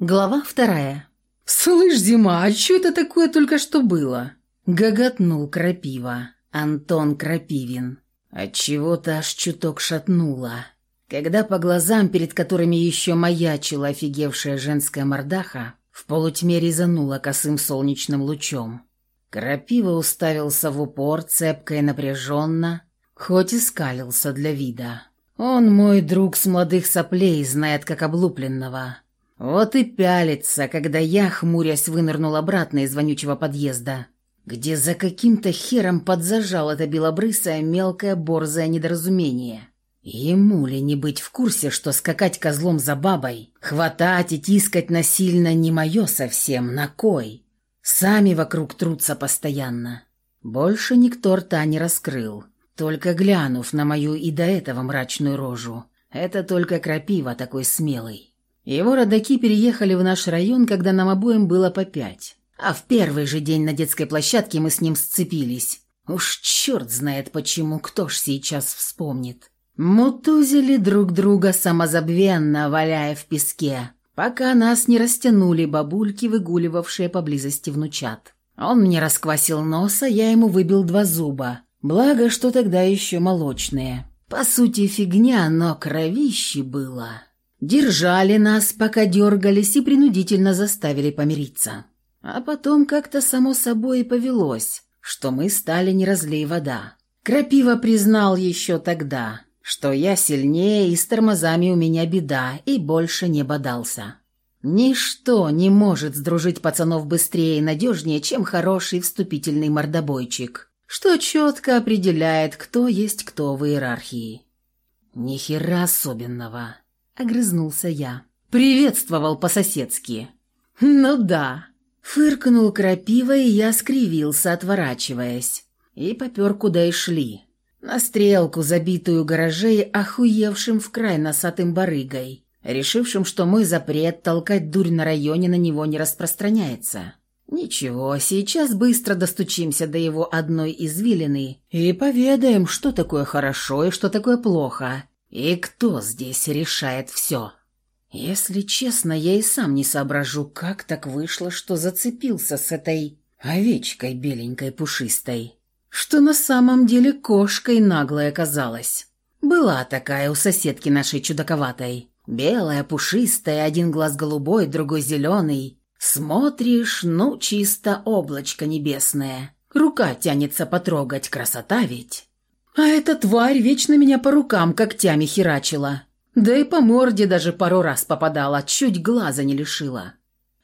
Глава вторая. «Слышь, Зима, а что это такое только что было?» Гоготнул Крапива. Антон Крапивин. Отчего-то аж чуток шатнуло. Когда по глазам, перед которыми еще маячила офигевшая женская мордаха, в полутьме резанула косым солнечным лучом. Крапива уставился в упор, цепко и напряженно, хоть и скалился для вида. Он мой друг с молодых соплей, знает как облупленного. Вот и пялится, когда я, хмурясь, вынырнул обратно из вонючего подъезда, где за каким-то хером подзажал это белобрысое мелкое борзое недоразумение. Ему ли не быть в курсе, что скакать козлом за бабой, хватать и тискать насильно не мое совсем, на кой? Сами вокруг трутся постоянно. Больше никто рта не раскрыл, только глянув на мою и до этого мрачную рожу. Это только крапива такой смелый. Его родаки переехали в наш район, когда нам обоим было по пять. А в первый же день на детской площадке мы с ним сцепились. Уж черт знает почему, кто ж сейчас вспомнит. Мутузили друг друга самозабвенно, валяя в песке, пока нас не растянули бабульки, выгуливавшие поблизости внучат. Он мне расквасил нос, а я ему выбил два зуба. Благо, что тогда еще молочные. По сути, фигня, но кровище было. Держали нас, пока дергались, и принудительно заставили помириться. А потом как-то само собой и повелось, что мы стали не разлей вода. Крапива признал еще тогда, что я сильнее и с тормозами у меня беда, и больше не бодался. Ничто не может сдружить пацанов быстрее и надежнее, чем хороший вступительный мордобойчик, что четко определяет, кто есть кто в иерархии. Ни особенного огрызнулся я. Приветствовал по-соседски. Ну да. Фыркнул крапива, и я скривился, отворачиваясь. И попер, куда и шли. На стрелку, забитую гаражей, охуевшим в край носатым барыгой, решившим, что мой запрет толкать дурь на районе на него не распространяется. Ничего, сейчас быстро достучимся до его одной извилины и поведаем, что такое хорошо и что такое плохо, и кто здесь решает все? Если честно, я и сам не соображу, как так вышло, что зацепился с этой овечкой беленькой пушистой. Что на самом деле кошкой наглой оказалась. Была такая у соседки нашей чудаковатой. Белая, пушистая, один глаз голубой, другой зеленый. Смотришь, ну, чисто облачко небесное. Рука тянется потрогать, красота ведь. А эта тварь вечно меня по рукам когтями херачила. Да и по морде даже пару раз попадала, чуть глаза не лишила.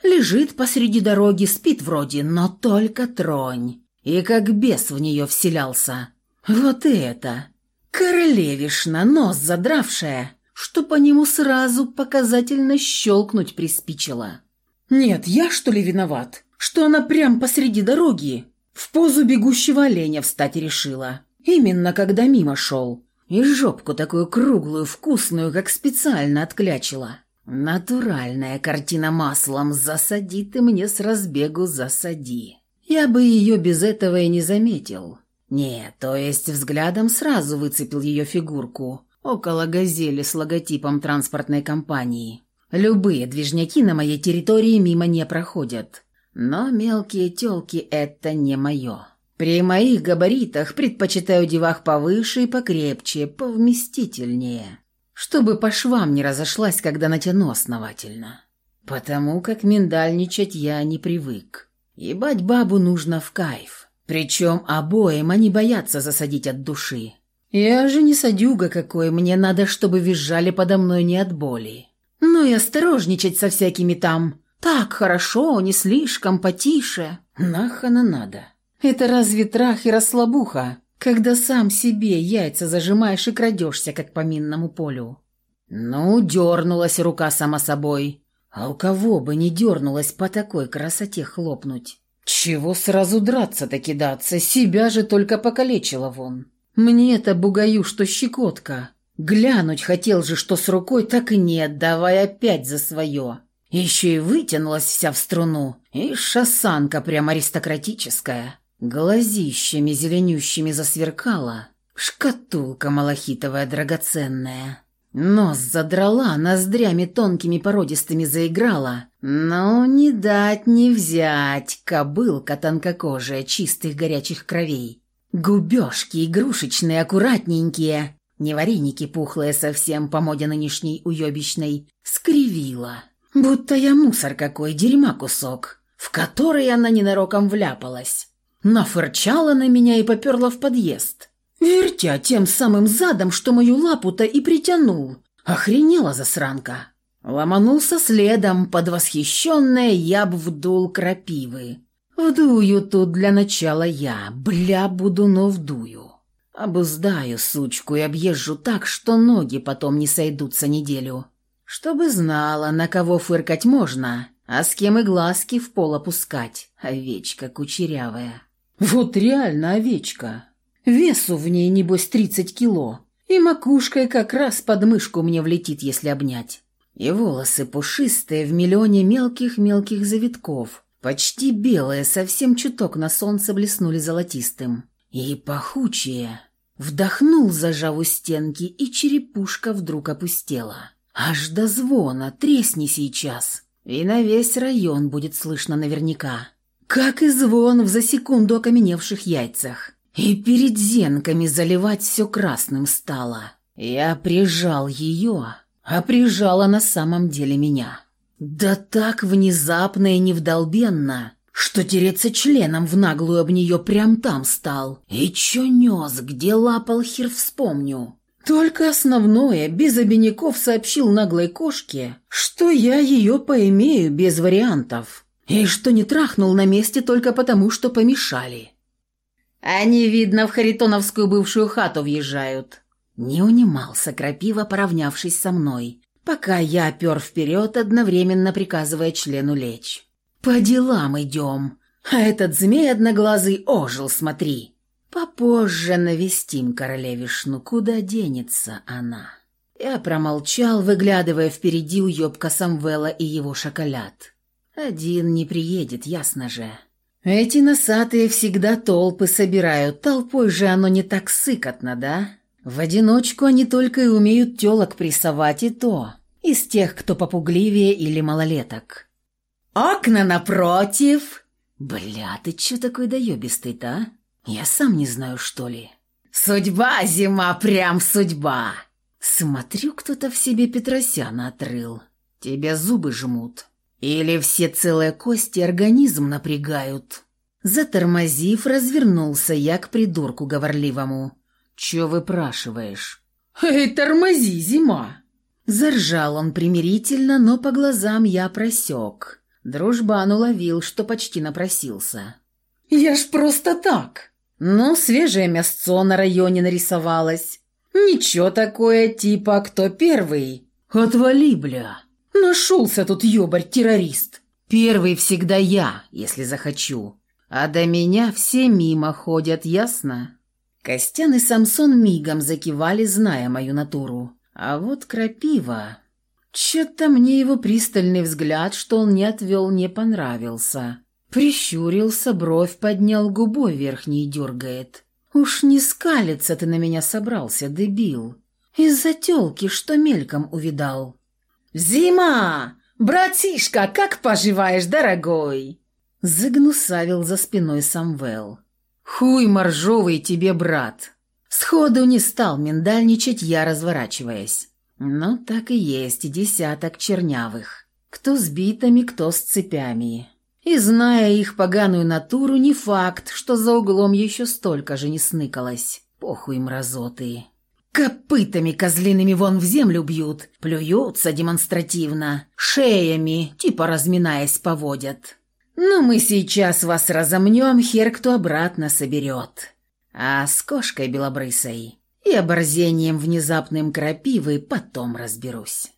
Лежит посреди дороги, спит вроде, но только тронь. И как бес в нее вселялся. Вот и это. Королевишна, нос задравшая, что по нему сразу показательно щелкнуть приспичило. Нет, я что ли виноват, что она прям посреди дороги в позу бегущего оленя встать решила? Именно когда мимо шел. И жопку такую круглую, вкусную, как специально отклячила. Натуральная картина маслом. Засади ты мне с разбегу, засади. Я бы ее без этого и не заметил. Нет, то есть взглядом сразу выцепил ее фигурку. Около газели с логотипом транспортной компании. Любые движняки на моей территории мимо не проходят. Но мелкие тёлки – это не мое. При моих габаритах предпочитаю девах повыше и покрепче, повместительнее, чтобы по швам не разошлась, когда натяну основательно. Потому как миндальничать я не привык. Ебать бабу нужно в кайф. Причем обоим они боятся засадить от души. Я же не садюга какой, мне надо, чтобы визжали подо мной не от боли. Ну и осторожничать со всякими там. Так хорошо, не слишком, потише. Нахана надо. Это разве трах и расслабуха, когда сам себе яйца зажимаешь и крадешься, как по минному полю? Ну, дернулась рука сама собой. А у кого бы не дернулась по такой красоте хлопнуть? Чего сразу драться-то кидаться? Себя же только покалечила вон. Мне-то бугаю, что щекотка. Глянуть хотел же, что с рукой, так и нет, давай опять за свое. Еще и вытянулась вся в струну. И шасанка прям аристократическая. Глазищами зеленющими засверкала. Шкатулка малахитовая драгоценная. Нос задрала, ноздрями тонкими породистыми заиграла. Но не дать не взять, кобылка тонкокожая, чистых горячих кровей. Губежки игрушечные, аккуратненькие, не вареники пухлые совсем по моде нынешней уебищной, скривила. Будто я мусор какой, дерьма кусок, в который она ненароком вляпалась. Нафырчала на меня и поперла в подъезд. Вертя тем самым задом, что мою лапу-то и притянул. Охренела засранка. Ломанулся следом, под восхищенное я б вдул крапивы. Вдую тут для начала я, бля, буду, но вдую. Обуздаю сучку и объезжу так, что ноги потом не сойдутся неделю. Чтобы знала, на кого фыркать можно, а с кем и глазки в пол опускать. Овечка кучерявая. Вот реально овечка. Весу в ней, небось, тридцать кило. И макушкой как раз под мышку мне влетит, если обнять. И волосы пушистые в миллионе мелких-мелких завитков. Почти белые, совсем чуток на солнце блеснули золотистым. И пахучие. Вдохнул, зажав у стенки, и черепушка вдруг опустела. Аж до звона, тресни сейчас. И на весь район будет слышно наверняка. Как и звон в за секунду окаменевших яйцах. И перед зенками заливать все красным стало. Я прижал ее, а прижала на самом деле меня. Да так внезапно и невдолбенно, что тереться членом в наглую об нее прям там стал. И чё нес, где лапал хер вспомню. Только основное, без обиняков сообщил наглой кошке, что я ее поимею без вариантов. И что не трахнул на месте только потому, что помешали. Они, видно, в Харитоновскую бывшую хату въезжают». Не унимался Крапива, поравнявшись со мной, пока я пер вперед, одновременно приказывая члену лечь. «По делам идем, а этот змей одноглазый ожил, смотри. Попозже навестим королевишну, куда денется она». Я промолчал, выглядывая впереди уебка Самвела и его шоколад. Один не приедет, ясно же. Эти носатые всегда толпы собирают, толпой же оно не так сыкотно, да? В одиночку они только и умеют телок прессовать, и то. Из тех, кто попугливее или малолеток. «Окна напротив!» «Бля, ты чё такой доёбистый-то, а? Я сам не знаю, что ли?» «Судьба, зима, прям судьба!» Смотрю, кто-то в себе Петросяна отрыл. Тебя зубы жмут. Или все целые кости организм напрягают. Затормозив, развернулся я к придурку говорливому. «Чё выпрашиваешь?» «Эй, тормози, зима!» Заржал он примирительно, но по глазам я просек. Дружбан уловил, что почти напросился. «Я ж просто так!» Ну, свежее мясцо на районе нарисовалось. Ничего такое, типа «кто первый?» «Отвали, бля!» Нашелся тут ёбарь-террорист. Первый всегда я, если захочу. А до меня все мимо ходят, ясно? Костян и Самсон мигом закивали, зная мою натуру. А вот крапива... Чё-то мне его пристальный взгляд, что он не отвел, не понравился. Прищурился, бровь поднял, губой верхней дергает. «Уж не скалиться ты на меня собрался, дебил. Из-за тёлки, что мельком увидал». «Зима! Братишка, как поживаешь, дорогой?» Загнусавил за спиной Самвел. «Хуй моржовый тебе, брат!» Сходу не стал миндальничать я, разворачиваясь. Ну, так и есть, десяток чернявых. Кто с битами, кто с цепями. И зная их поганую натуру, не факт, что за углом еще столько же не сныкалось. Похуй мразоты. Копытами козлиными вон в землю бьют, плюются демонстративно, шеями, типа разминаясь, поводят. Ну, мы сейчас вас разомнем, хер кто обратно соберет. А с кошкой белобрысой и оборзением внезапным крапивы потом разберусь.